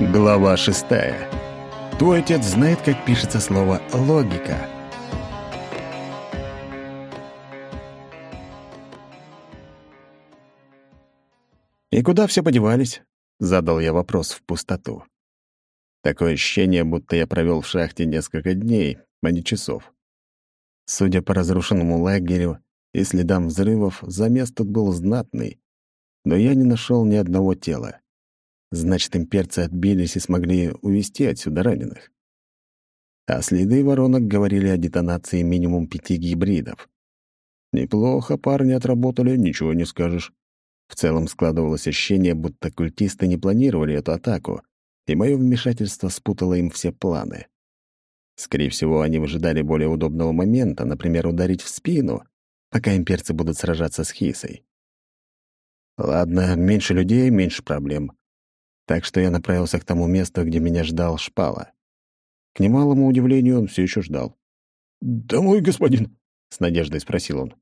Глава шестая. Твой отец знает, как пишется слово «логика». «И куда все подевались?» — задал я вопрос в пустоту. Такое ощущение, будто я провел в шахте несколько дней, а не часов. Судя по разрушенному лагерю и следам взрывов, замес тут был знатный, но я не нашел ни одного тела. Значит, имперцы отбились и смогли увести отсюда раненых. А следы воронок говорили о детонации минимум пяти гибридов. Неплохо парни отработали, ничего не скажешь. В целом складывалось ощущение, будто культисты не планировали эту атаку, и мое вмешательство спутало им все планы. Скорее всего, они выжидали более удобного момента, например, ударить в спину, пока имперцы будут сражаться с Хисой. Ладно, меньше людей, меньше проблем так что я направился к тому месту, где меня ждал Шпала. К немалому удивлению, он все еще ждал. «Домой, господин?» — с надеждой спросил он.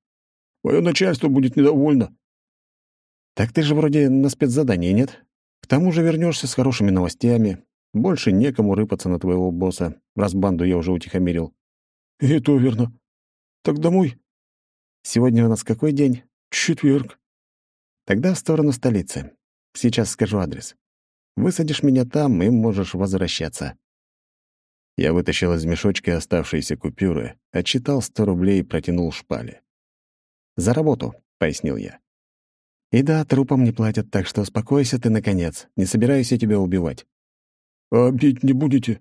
«Мое начальство будет недовольно». «Так ты же вроде на спецзадании, нет? К тому же вернешься с хорошими новостями. Больше некому рыпаться на твоего босса, раз банду я уже утихомирил». «И это верно. Так домой?» «Сегодня у нас какой день?» «Четверг». «Тогда в сторону столицы. Сейчас скажу адрес. Высадишь меня там и можешь возвращаться». Я вытащил из мешочка оставшиеся купюры, отчитал сто рублей и протянул шпале. «За работу», — пояснил я. «И да, трупам не платят, так что успокойся ты, наконец. Не собираюсь я тебя убивать». «А бить не будете?»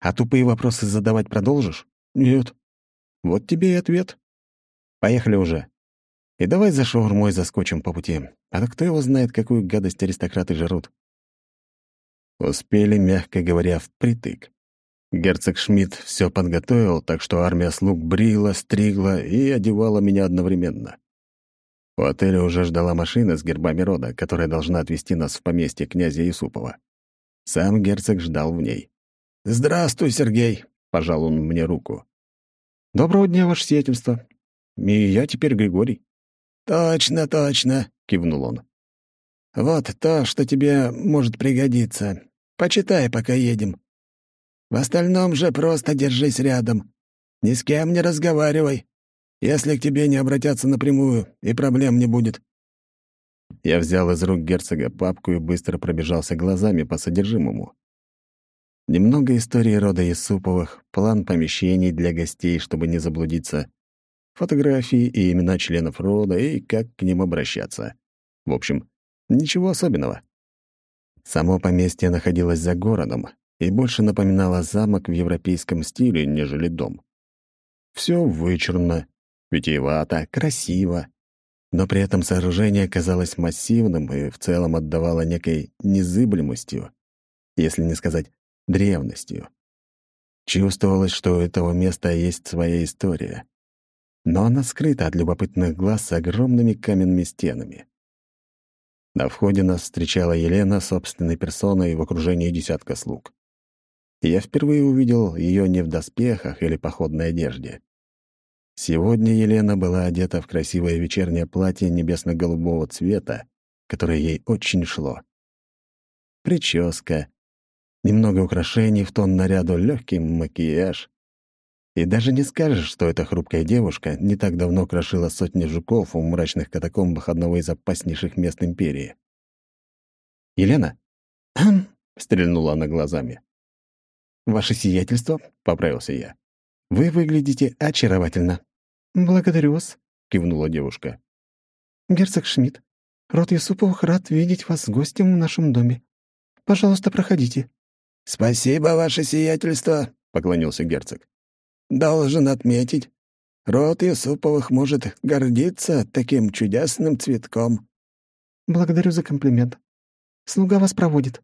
«А тупые вопросы задавать продолжишь?» «Нет». «Вот тебе и ответ. Поехали уже. И давай за шаурмой заскочим по пути, а то кто его знает, какую гадость аристократы жрут». Успели, мягко говоря, впритык. Герцог Шмидт все подготовил, так что армия слуг брила, стригла и одевала меня одновременно. У отеля уже ждала машина с гербами рода, которая должна отвезти нас в поместье князя Юсупова. Сам герцог ждал в ней. «Здравствуй, Сергей!» — пожал он мне руку. «Доброго дня, ваше сиятельство. И я теперь Григорий». «Точно, точно!» — кивнул он. Вот то, что тебе может пригодиться. Почитай, пока едем. В остальном же просто держись рядом. Ни с кем не разговаривай. Если к тебе не обратятся напрямую, и проблем не будет». Я взял из рук герцога папку и быстро пробежался глазами по содержимому. Немного истории рода Юсуповых, план помещений для гостей, чтобы не заблудиться, фотографии и имена членов рода и как к ним обращаться. В общем, Ничего особенного. Само поместье находилось за городом и больше напоминало замок в европейском стиле, нежели дом. Все вычурно, витиевато, красиво, но при этом сооружение казалось массивным и в целом отдавало некой незыблемостью, если не сказать древностью. Чувствовалось, что у этого места есть своя история, но она скрыта от любопытных глаз огромными каменными стенами. На входе нас встречала Елена собственной персоной в окружении десятка слуг. Я впервые увидел ее не в доспехах или походной одежде. Сегодня Елена была одета в красивое вечернее платье небесно-голубого цвета, которое ей очень шло. Прическа, немного украшений в тон наряду, легкий макияж. И даже не скажешь, что эта хрупкая девушка не так давно крошила сотни жуков в мрачных катакомбах одного из опаснейших мест Империи. «Елена?» — стрельнула она глазами. «Ваше сиятельство», — поправился я. «Вы выглядите очаровательно». «Благодарю вас», — кивнула девушка. «Герцог Шмидт, род Юсуповых рад видеть вас гостем в нашем доме. Пожалуйста, проходите». «Спасибо, ваше сиятельство», — поклонился герцог. Должен отметить, род Юсуповых может гордиться таким чудесным цветком. Благодарю за комплимент. Слуга вас проводит.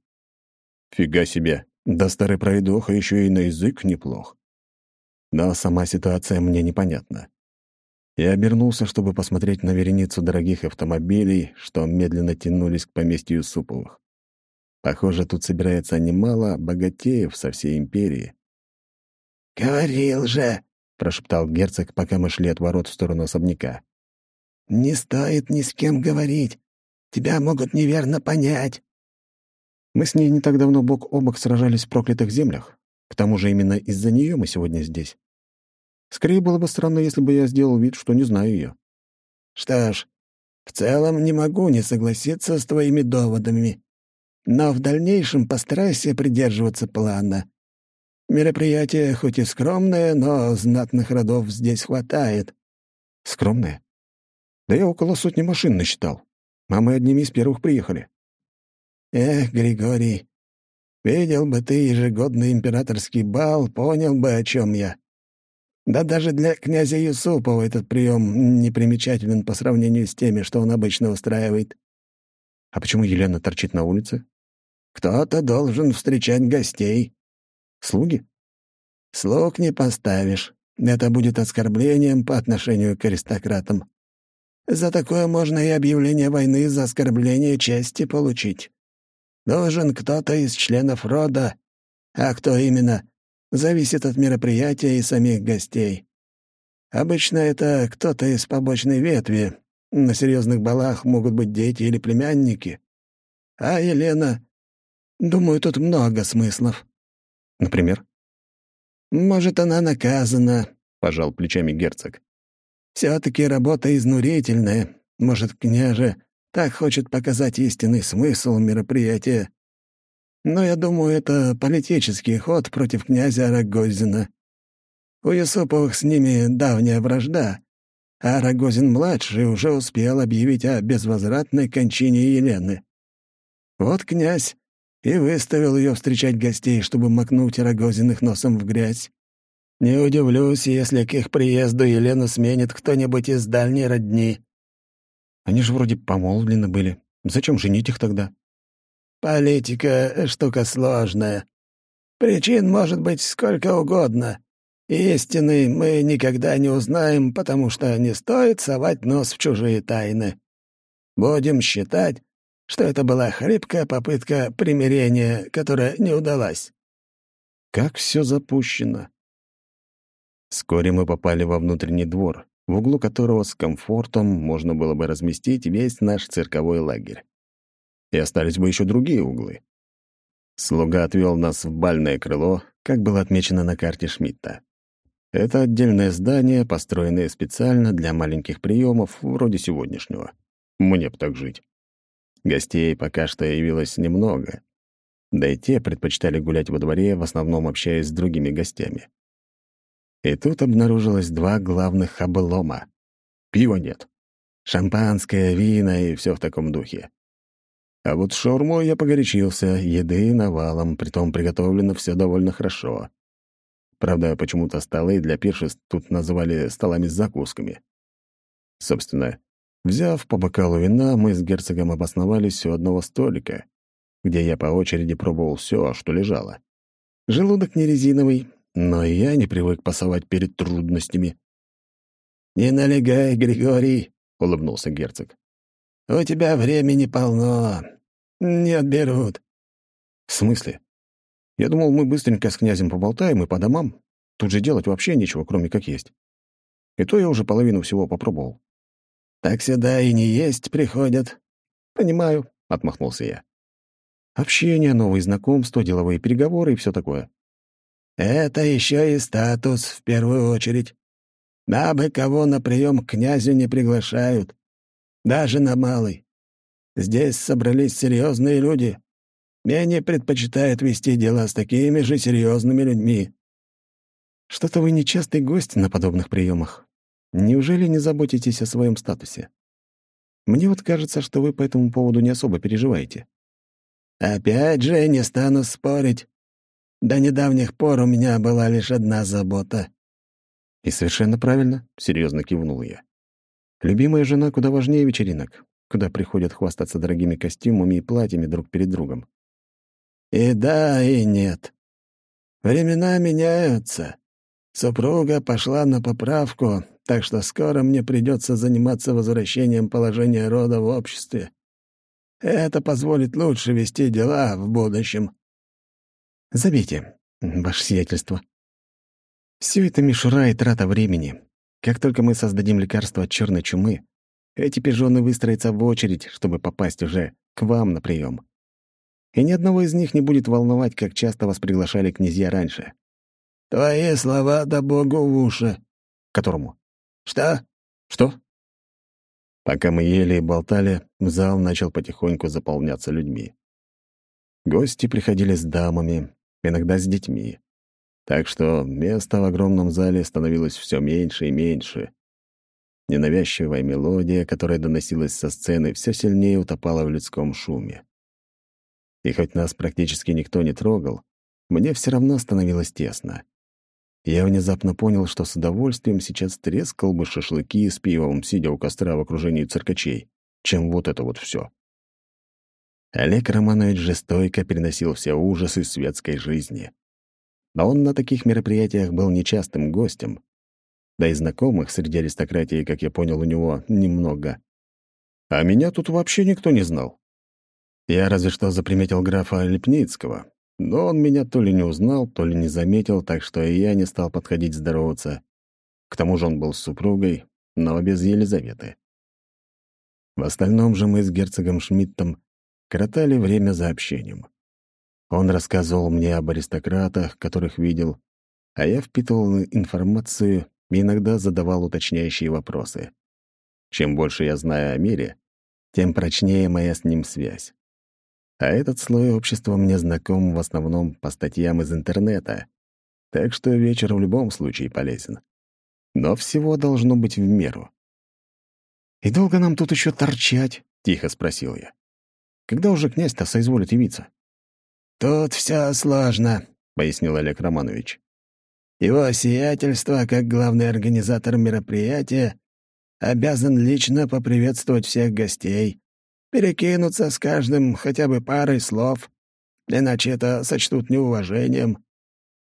Фига себе, да старый пройдоха еще и на язык неплох. Но сама ситуация мне непонятна. Я обернулся, чтобы посмотреть на вереницу дорогих автомобилей, что медленно тянулись к поместью Юсуповых. Похоже, тут собирается немало богатеев со всей империи. «Говорил же!» — прошептал герцог, пока мы шли от ворот в сторону особняка. «Не стоит ни с кем говорить. Тебя могут неверно понять». Мы с ней не так давно бок о бок сражались в проклятых землях. К тому же именно из-за нее мы сегодня здесь. Скорее было бы странно, если бы я сделал вид, что не знаю ее. Что ж, в целом не могу не согласиться с твоими доводами. Но в дальнейшем постарайся придерживаться плана. Мероприятие хоть и скромное, но знатных родов здесь хватает. Скромное? Да я около сотни машин насчитал. А мы одними из первых приехали. Эх, Григорий, видел бы ты ежегодный императорский бал, понял бы, о чем я. Да даже для князя Юсупова этот прием непримечателен по сравнению с теми, что он обычно устраивает. А почему Елена торчит на улице? Кто-то должен встречать гостей. Слуги? Слуг не поставишь. Это будет оскорблением по отношению к аристократам. За такое можно и объявление войны за оскорбление чести получить. Должен кто-то из членов рода, а кто именно, зависит от мероприятия и самих гостей. Обычно это кто-то из побочной ветви. На серьезных балах могут быть дети или племянники. А Елена... Думаю, тут много смыслов. Например? Может, она наказана, — пожал плечами герцог. Все-таки работа изнурительная. Может, княже так хочет показать истинный смысл мероприятия. Но я думаю, это политический ход против князя Рогозина. У Юсуповых с ними давняя вражда, а Рогозин-младший уже успел объявить о безвозвратной кончине Елены. Вот князь и выставил ее встречать гостей, чтобы макнуть Рогозиных носом в грязь. Не удивлюсь, если к их приезду Елену сменит кто-нибудь из дальней родни. Они же вроде помолвлены были. Зачем женить их тогда? Политика — штука сложная. Причин может быть сколько угодно. Истины мы никогда не узнаем, потому что не стоит совать нос в чужие тайны. Будем считать, что это была хрипкая попытка примирения, которая не удалась. Как все запущено. Вскоре мы попали во внутренний двор, в углу которого с комфортом можно было бы разместить весь наш цирковой лагерь и остались бы еще другие углы. Слуга отвел нас в бальное крыло, как было отмечено на карте Шмидта. Это отдельное здание, построенное специально для маленьких приемов, вроде сегодняшнего. Мне б так жить. Гостей пока что явилось немного. Да и те предпочитали гулять во дворе, в основном общаясь с другими гостями. И тут обнаружилось два главных облома. Пива нет. Шампанское, вина и все в таком духе. А вот шаурмой я погорячился, еды навалом, притом приготовлено все довольно хорошо. Правда, почему-то столы для пиршеств тут называли столами с закусками. Собственно, взяв по бокалу вина, мы с герцогом обосновались у одного столика, где я по очереди пробовал все, что лежало. Желудок не резиновый, но и я не привык пасовать перед трудностями. «Не налегай, Григорий», — улыбнулся герцог. У тебя времени полно. Не отберут». «В смысле? Я думал, мы быстренько с князем поболтаем и по домам. Тут же делать вообще нечего, кроме как есть. И то я уже половину всего попробовал». «Так сюда и не есть приходят». «Понимаю», — отмахнулся я. «Общение, новые знакомства, деловые переговоры и все такое». «Это еще и статус, в первую очередь. Дабы кого на прием к князю не приглашают. Даже на малый. Здесь собрались серьезные люди. Они предпочитают вести дела с такими же серьезными людьми. Что-то вы нечастый гость на подобных приемах. Неужели не заботитесь о своем статусе? Мне вот кажется, что вы по этому поводу не особо переживаете. Опять же, не стану спорить. До недавних пор у меня была лишь одна забота. И совершенно правильно, серьезно кивнул я. Любимая жена куда важнее вечеринок, куда приходят хвастаться дорогими костюмами и платьями друг перед другом. И да, и нет. Времена меняются. Супруга пошла на поправку, так что скоро мне придется заниматься возвращением положения рода в обществе. Это позволит лучше вести дела в будущем. Забейте, ваше сиятельство. Все это мишура и трата времени. Как только мы создадим лекарство от черной чумы, эти пижоны выстроятся в очередь, чтобы попасть уже к вам на прием. И ни одного из них не будет волновать, как часто вас приглашали князья раньше. «Твои слова да богу в уши». Которому? «Что?» Что? Пока мы ели и болтали, зал начал потихоньку заполняться людьми. Гости приходили с дамами, иногда с детьми. Так что места в огромном зале становилось все меньше и меньше. Ненавязчивая мелодия, которая доносилась со сцены, все сильнее утопала в людском шуме. И хоть нас практически никто не трогал, мне все равно становилось тесно. Я внезапно понял, что с удовольствием сейчас трескал бы шашлыки с пивом, сидя у костра в окружении циркачей, чем вот это вот все. Олег Романович же стойко переносил все ужасы светской жизни. Но он на таких мероприятиях был нечастым гостем. Да и знакомых среди аристократии, как я понял, у него немного. А меня тут вообще никто не знал. Я разве что заприметил графа Лепницкого, но он меня то ли не узнал, то ли не заметил, так что и я не стал подходить здороваться. К тому же он был с супругой, но без Елизаветы. В остальном же мы с герцогом Шмидтом коротали время за общением. Он рассказывал мне об аристократах, которых видел, а я впитывал информацию и иногда задавал уточняющие вопросы. Чем больше я знаю о мире, тем прочнее моя с ним связь. А этот слой общества мне знаком в основном по статьям из интернета, так что вечер в любом случае полезен. Но всего должно быть в меру. «И долго нам тут еще торчать?» — тихо спросил я. «Когда уже князь-то соизволит явиться?» «Тут все сложно», — пояснил Олег Романович. «Его сиятельство, как главный организатор мероприятия, обязан лично поприветствовать всех гостей, перекинуться с каждым хотя бы парой слов, иначе это сочтут неуважением.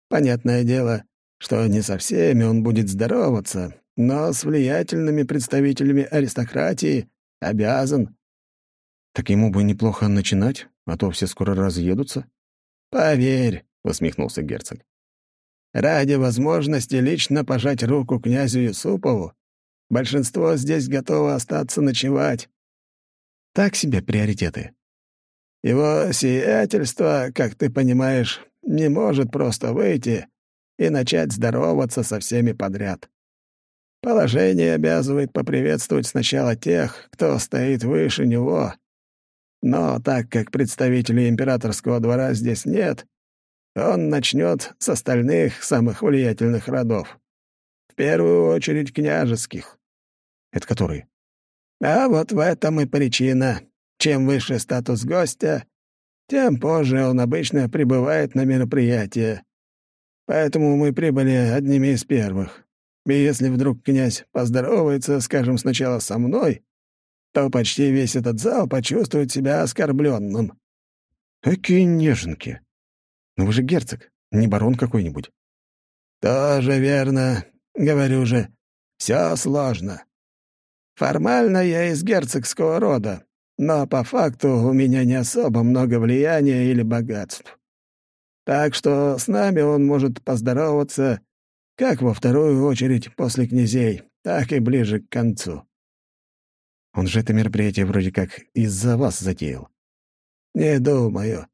Понятное дело, что не со всеми он будет здороваться, но с влиятельными представителями аристократии обязан. Так ему бы неплохо начинать, а то все скоро разъедутся. «Поверь», — усмехнулся герцог. «Ради возможности лично пожать руку князю Юсупову большинство здесь готово остаться ночевать. Так себе приоритеты. Его сиятельство, как ты понимаешь, не может просто выйти и начать здороваться со всеми подряд. Положение обязывает поприветствовать сначала тех, кто стоит выше него. Но так как представителей императорского двора здесь нет, он начнет с остальных самых влиятельных родов. В первую очередь княжеских. Это которые? А вот в этом и причина. Чем выше статус гостя, тем позже он обычно прибывает на мероприятие. Поэтому мы прибыли одними из первых. И если вдруг князь поздоровается, скажем, сначала со мной, то почти весь этот зал почувствует себя оскорбленным. Какие неженки! Но вы же герцог, не барон какой-нибудь. Тоже верно. Говорю же, все сложно. Формально я из герцогского рода, но по факту у меня не особо много влияния или богатств. Так что с нами он может поздороваться как во вторую очередь после князей, так и ближе к концу. Он же это мероприятие вроде как из-за вас затеял. Не думаю.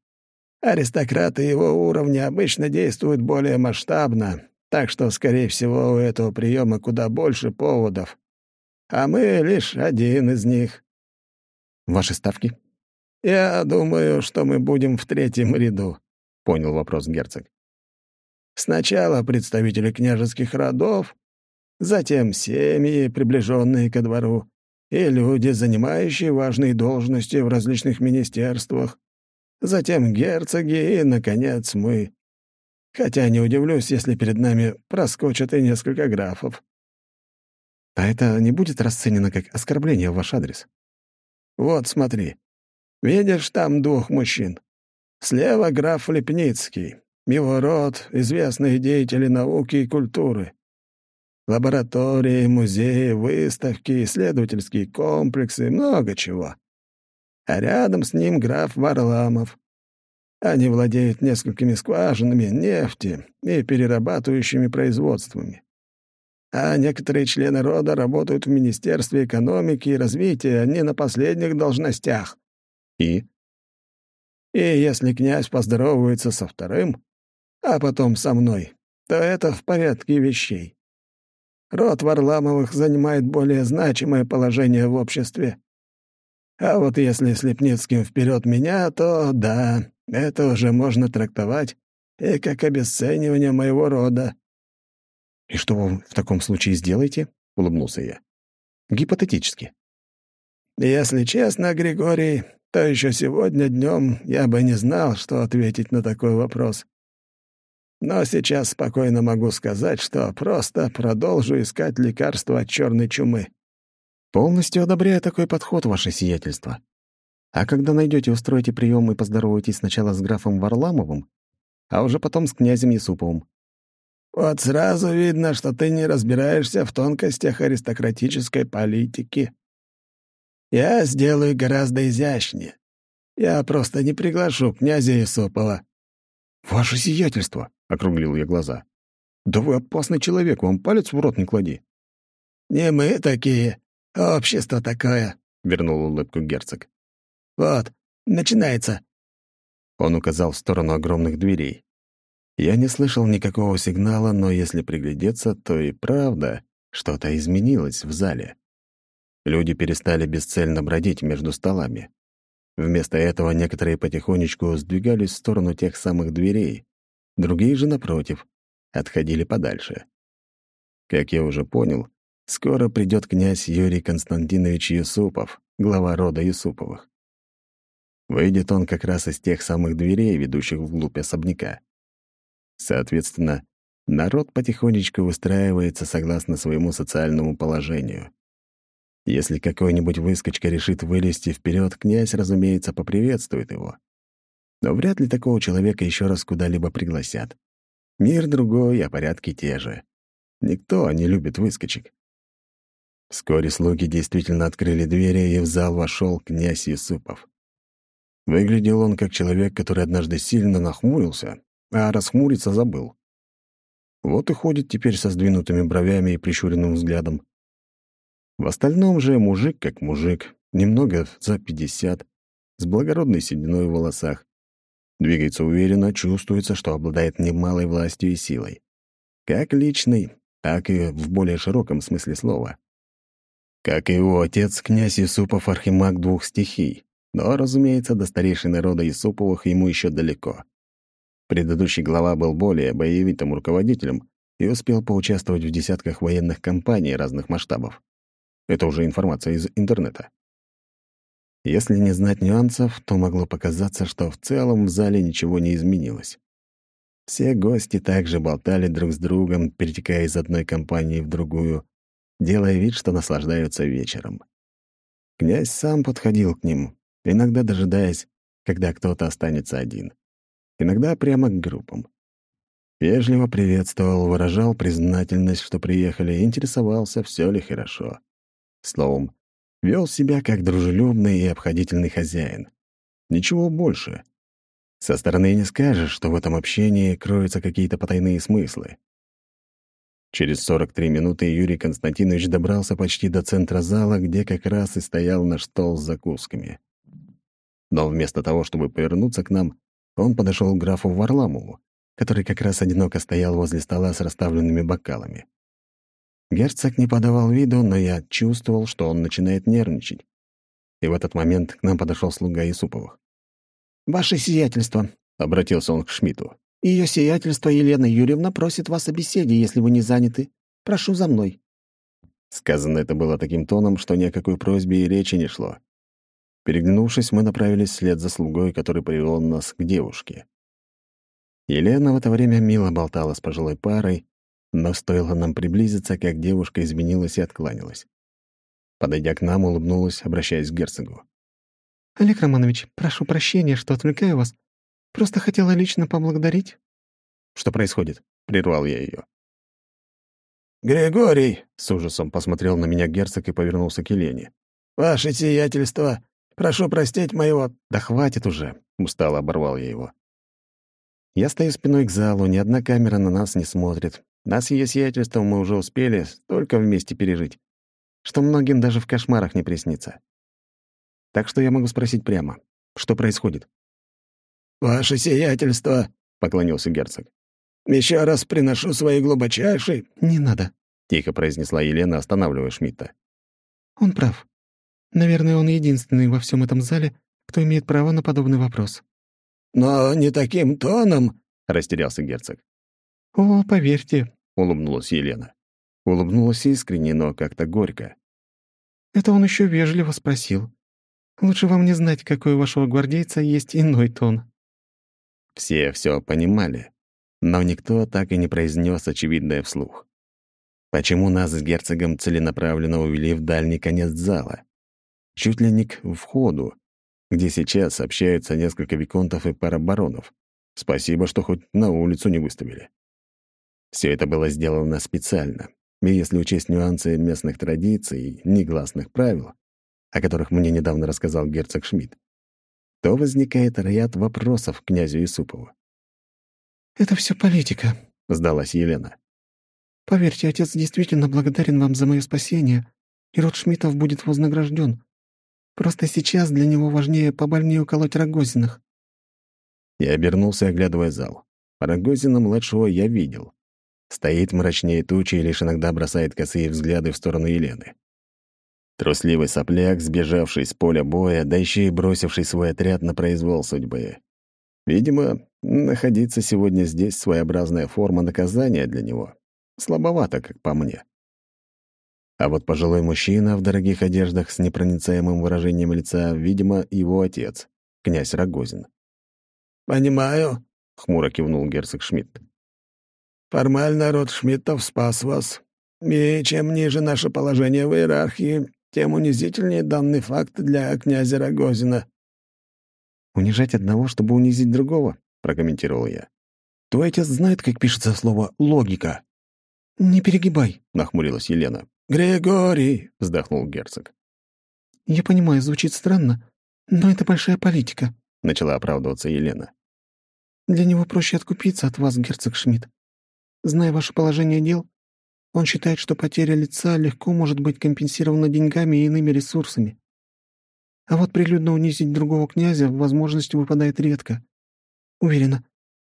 Аристократы его уровня обычно действуют более масштабно, так что, скорее всего, у этого приема куда больше поводов, а мы лишь один из них. Ваши ставки? Я думаю, что мы будем в третьем ряду, — понял вопрос герцог. Сначала представители княжеских родов, затем семьи, приближенные ко двору, и люди, занимающие важные должности в различных министерствах, затем герцоги и, наконец, мы. Хотя не удивлюсь, если перед нами проскочат и несколько графов. А это не будет расценено как оскорбление в ваш адрес? Вот смотри. Видишь там двух мужчин? Слева граф Лепницкий. Его род — известные деятели науки и культуры. Лаборатории, музеи, выставки, исследовательские комплексы, много чего. А рядом с ним граф Варламов. Они владеют несколькими скважинами нефти и перерабатывающими производствами а некоторые члены рода работают в Министерстве экономики и развития, не на последних должностях». «И?» И если князь поздоровается со вторым, а потом со мной, то это в порядке вещей. Род Варламовых занимает более значимое положение в обществе. А вот если Слепницким вперед меня, то да, это уже можно трактовать и как обесценивание моего рода. «И что вы в таком случае сделаете?» — улыбнулся я. «Гипотетически». «Если честно, Григорий, то еще сегодня днем я бы не знал, что ответить на такой вопрос. Но сейчас спокойно могу сказать, что просто продолжу искать лекарства от черной чумы. Полностью одобряю такой подход, ваше сиятельство. А когда найдете, устроите прием и поздоровайтесь сначала с графом Варламовым, а уже потом с князем Юсуповым. Вот сразу видно, что ты не разбираешься в тонкостях аристократической политики. Я сделаю гораздо изящнее. Я просто не приглашу князя Юсупова. «Ваше сиятельство!» — округлил я глаза. «Да вы опасный человек, вам палец в рот не клади». «Не мы такие, общество такое», — вернул улыбку герцог. «Вот, начинается». Он указал в сторону огромных дверей. Я не слышал никакого сигнала, но если приглядеться, то и правда что-то изменилось в зале. Люди перестали бесцельно бродить между столами. Вместо этого некоторые потихонечку сдвигались в сторону тех самых дверей, другие же, напротив, отходили подальше. Как я уже понял, скоро придет князь Юрий Константинович Юсупов, глава рода Юсуповых. Выйдет он как раз из тех самых дверей, ведущих вглубь особняка. Соответственно, народ потихонечку выстраивается согласно своему социальному положению. Если какой-нибудь выскочка решит вылезти вперед, князь, разумеется, поприветствует его. Но вряд ли такого человека еще раз куда-либо пригласят. Мир другой, а порядки те же. Никто не любит выскочек. Вскоре слуги действительно открыли двери, и в зал вошел князь Юсупов. Выглядел он как человек, который однажды сильно нахмурился, а расхмуриться забыл. Вот и ходит теперь со сдвинутыми бровями и прищуренным взглядом. В остальном же мужик как мужик, немного за пятьдесят, с благородной сединой в волосах. Двигается уверенно, чувствуется, что обладает немалой властью и силой. Как личной, так и в более широком смысле слова. Как и его отец, князь Юсупов — архимаг двух стихий. Но, разумеется, до старейшей народа Юсуповых ему еще далеко. Предыдущий глава был более боевитым руководителем и успел поучаствовать в десятках военных кампаний разных масштабов. Это уже информация из интернета. Если не знать нюансов, то могло показаться, что в целом в зале ничего не изменилось. Все гости также болтали друг с другом, перетекая из одной компании в другую, делая вид, что наслаждаются вечером. Князь сам подходил к ним, иногда дожидаясь, когда кто-то останется один. Иногда прямо к группам. Вежливо приветствовал, выражал признательность, что приехали, интересовался, все ли хорошо. Словом, вел себя как дружелюбный и обходительный хозяин. Ничего больше. Со стороны не скажешь, что в этом общении кроются какие-то потайные смыслы. Через 43 минуты Юрий Константинович добрался почти до центра зала, где как раз и стоял наш стол с закусками. Но вместо того, чтобы повернуться к нам, он подошел к графу Варламову, который как раз одиноко стоял возле стола с расставленными бокалами. Герцог не подавал виду, но я чувствовал, что он начинает нервничать. И в этот момент к нам подошел слуга Исуповых. «Ваше сиятельство», — обратился он к Шмидту. «Ее сиятельство Елена Юрьевна просит вас о беседе, если вы не заняты. Прошу за мной». Сказано это было таким тоном, что ни о какой просьбе и речи не шло. Переглянувшись, мы направились вслед за слугой, который привел нас к девушке. Елена в это время мило болтала с пожилой парой, но стоило нам приблизиться, как девушка изменилась и откланялась. Подойдя к нам, улыбнулась, обращаясь к герцогу. «Олег Романович, прошу прощения, что отвлекаю вас. Просто хотела лично поблагодарить». «Что происходит?» — прервал я ее. «Григорий!» — с ужасом посмотрел на меня герцог и повернулся к Елене. «Ваше сиятельство, прошу простить моего...» «Да хватит уже!» — устало оборвал я его. Я стою спиной к залу, ни одна камера на нас не смотрит, нас ее сиятельством мы уже успели столько вместе пережить, что многим даже в кошмарах не приснится. Так что я могу спросить прямо, что происходит? «Ваше сиятельство», — поклонился герцог. «Еще раз приношу свои глубочайшие...» «Не надо», — тихо произнесла Елена, останавливая Шмидта. «Он прав. Наверное, он единственный во всем этом зале, кто имеет право на подобный вопрос». «Но не таким тоном», — растерялся герцог. «О, поверьте», — улыбнулась Елена. Улыбнулась искренне, но как-то горько. «Это он еще вежливо спросил. Лучше вам не знать, какой у вашего гвардейца есть иной тон». Все все понимали, но никто так и не произнес очевидное вслух. Почему нас с герцогом целенаправленно увели в дальний конец зала? Чуть ли не к входу, где сейчас общаются несколько виконтов и пара баронов. Спасибо, что хоть на улицу не выставили. Все это было сделано специально, и если учесть нюансы местных традиций и негласных правил, о которых мне недавно рассказал герцог Шмидт, то возникает ряд вопросов к князю Юсупову. «Это все политика», — сдалась Елена. «Поверьте, отец действительно благодарен вам за мое спасение, и род Шмидтов будет вознагражден. Просто сейчас для него важнее побольнее уколоть Рогозиных». Я обернулся, оглядывая зал. Рогозина-младшего я видел. Стоит мрачнее тучи и лишь иногда бросает косые взгляды в сторону Елены. Трусливый сопляк, сбежавший с поля боя, да еще и бросивший свой отряд на произвол судьбы. Видимо, находиться сегодня здесь — своеобразная форма наказания для него. Слабовато, как по мне. А вот пожилой мужчина в дорогих одеждах с непроницаемым выражением лица, видимо, его отец, князь Рогозин. «Понимаю», — хмуро кивнул герцог Шмидт. «Формально род Шмидтов спас вас. И чем ниже наше положение в иерархии, тем унизительнее данный факт для князя Рогозина». «Унижать одного, чтобы унизить другого?» — прокомментировал я. «Твой отец знает, как пишется слово «логика»?» «Не перегибай», — нахмурилась Елена. «Григорий», — вздохнул герцог. «Я понимаю, звучит странно, но это большая политика», — начала оправдываться Елена. «Для него проще откупиться от вас, герцог Шмидт. Зная ваше положение дел, он считает, что потеря лица легко может быть компенсирована деньгами и иными ресурсами. А вот прилюдно унизить другого князя возможность выпадает редко. Уверена,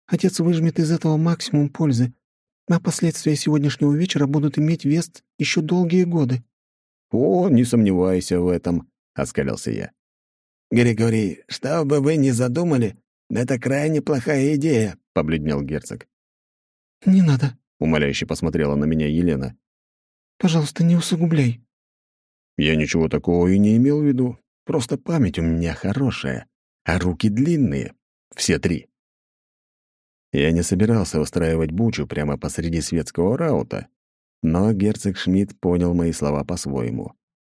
отец выжмет из этого максимум пользы, а последствия сегодняшнего вечера будут иметь вес еще долгие годы. «О, не сомневайся в этом», — оскалился я. «Григорий, что бы вы ни задумали, это крайне плохая идея», — побледнел герцог. «Не надо», умоляюще посмотрела на меня Елена. «Пожалуйста, не усугубляй». Я ничего такого и не имел в виду. Просто память у меня хорошая, а руки длинные. Все три. Я не собирался устраивать бучу прямо посреди светского раута, но герцог Шмидт понял мои слова по-своему.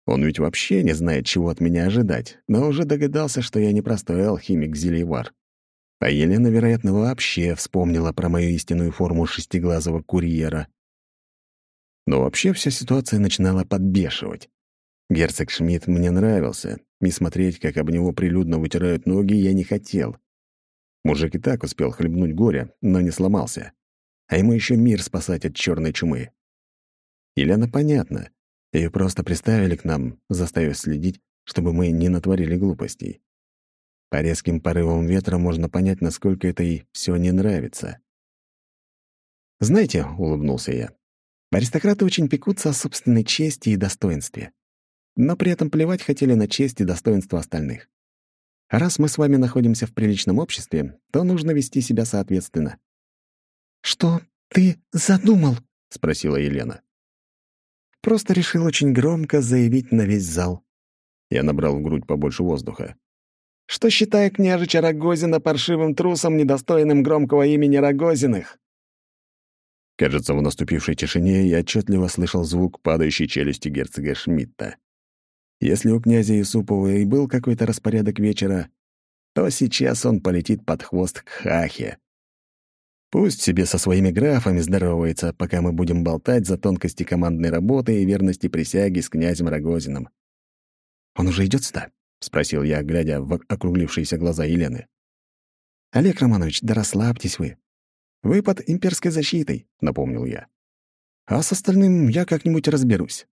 Он ведь вообще не знает, чего от меня ожидать, но уже догадался, что я не простой алхимик-зельевар. А Елена, вероятно, вообще вспомнила про мою истинную форму шестиглазого курьера. Но вообще вся ситуация начинала подбешивать. Герцог Шмидт мне нравился, и смотреть, как об него прилюдно вытирают ноги, я не хотел. Мужик и так успел хлебнуть горе, но не сломался. А ему еще мир спасать от черной чумы. Елена понятно. Ее просто приставили к нам, заставив следить, чтобы мы не натворили глупостей. По резким порывам ветра можно понять, насколько это ей все не нравится. «Знаете», — улыбнулся я, — «аристократы очень пекутся о собственной чести и достоинстве, но при этом плевать хотели на честь и достоинство остальных. Раз мы с вами находимся в приличном обществе, то нужно вести себя соответственно». «Что ты задумал?» — спросила Елена. «Просто решил очень громко заявить на весь зал». Я набрал в грудь побольше воздуха что считаю княжича Рогозина паршивым трусом, недостойным громкого имени Рогозиных. Кажется, в наступившей тишине я отчетливо слышал звук падающей челюсти герцога Шмидта. Если у князя Юсупова и был какой-то распорядок вечера, то сейчас он полетит под хвост к Хахе. Пусть себе со своими графами здоровается, пока мы будем болтать за тонкости командной работы и верности присяги с князем Рогозиным. Он уже идет сюда? — спросил я, глядя в округлившиеся глаза Елены. «Олег Романович, да расслабьтесь вы. Вы под имперской защитой», — напомнил я. «А с остальным я как-нибудь разберусь».